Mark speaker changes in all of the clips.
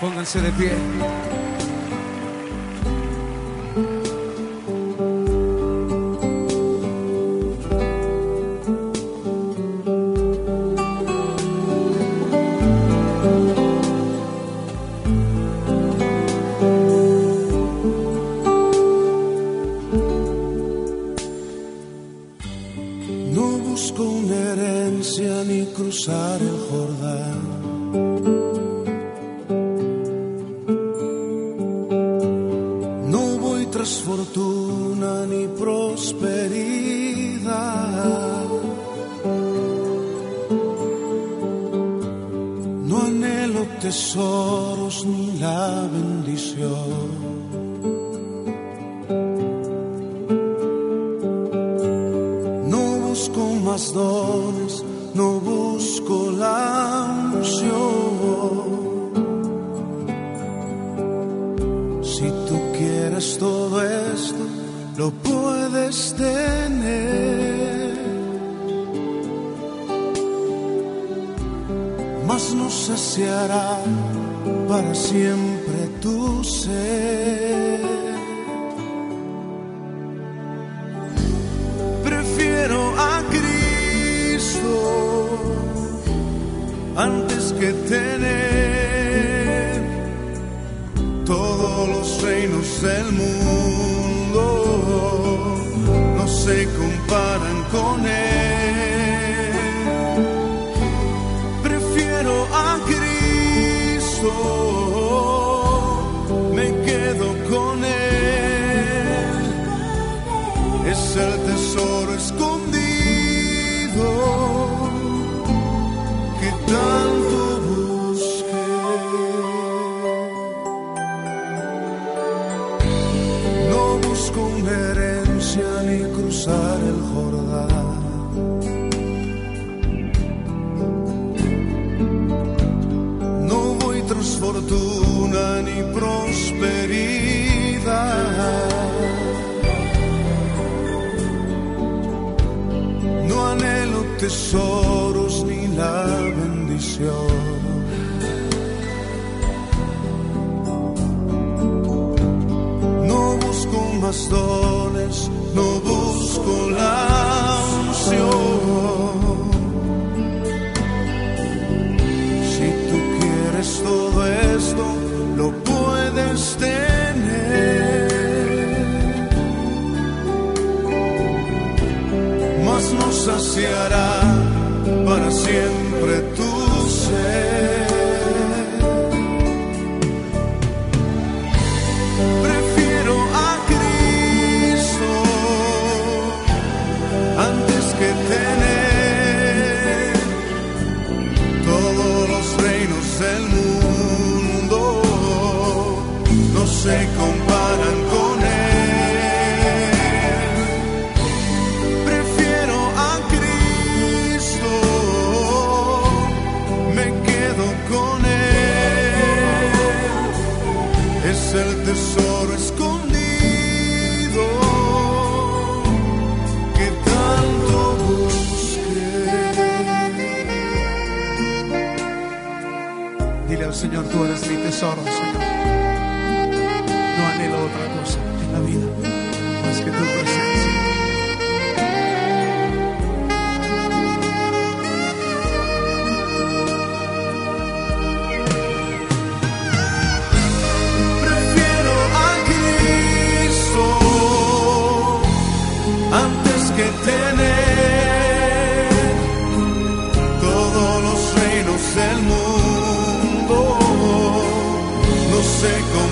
Speaker 1: Pónganse de pie.
Speaker 2: No busco una herencia ni cruzar el Jordán. Tras fortuna ni prosperidad. No anhelo tesoros ni la bendición. No busco más dones, no busco la unción. Todo esto, lo puedes tener. Mas no saciará para siempre tu ser. prefiero a Cristo antes que tener todos los reinos del mundo. No se comparan con Él. Prefiero a Cristo, me quedo con Él es el tesoro escondido que tanto busco una herencia ni cruzar el Jordán. No voy tras fortuna ni prosperidad. No anhelo tesoros ni la bendición. No busco la unción. Si tú quieres todo esto, lo puedes tener. mas no saciará para siempre se comparan con Él. Prefiero a Cristo, me quedo con Él. Es el tesoro escondido que tanto busqué.
Speaker 1: Dile al Señor, tú eres mi tesoro, Señor. Otra cosa en la vida más que tu presencia.
Speaker 2: Prefiero a Cristo antes que tener todos los reinos del mundo. No se comparan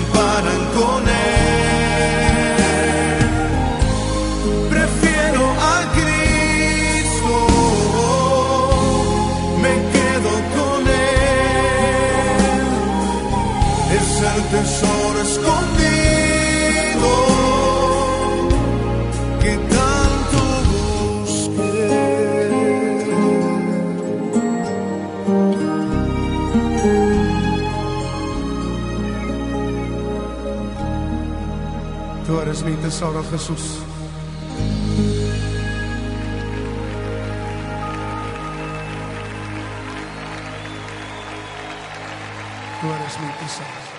Speaker 1: mi tesoro, Jesús. Tú eres mi tesoro.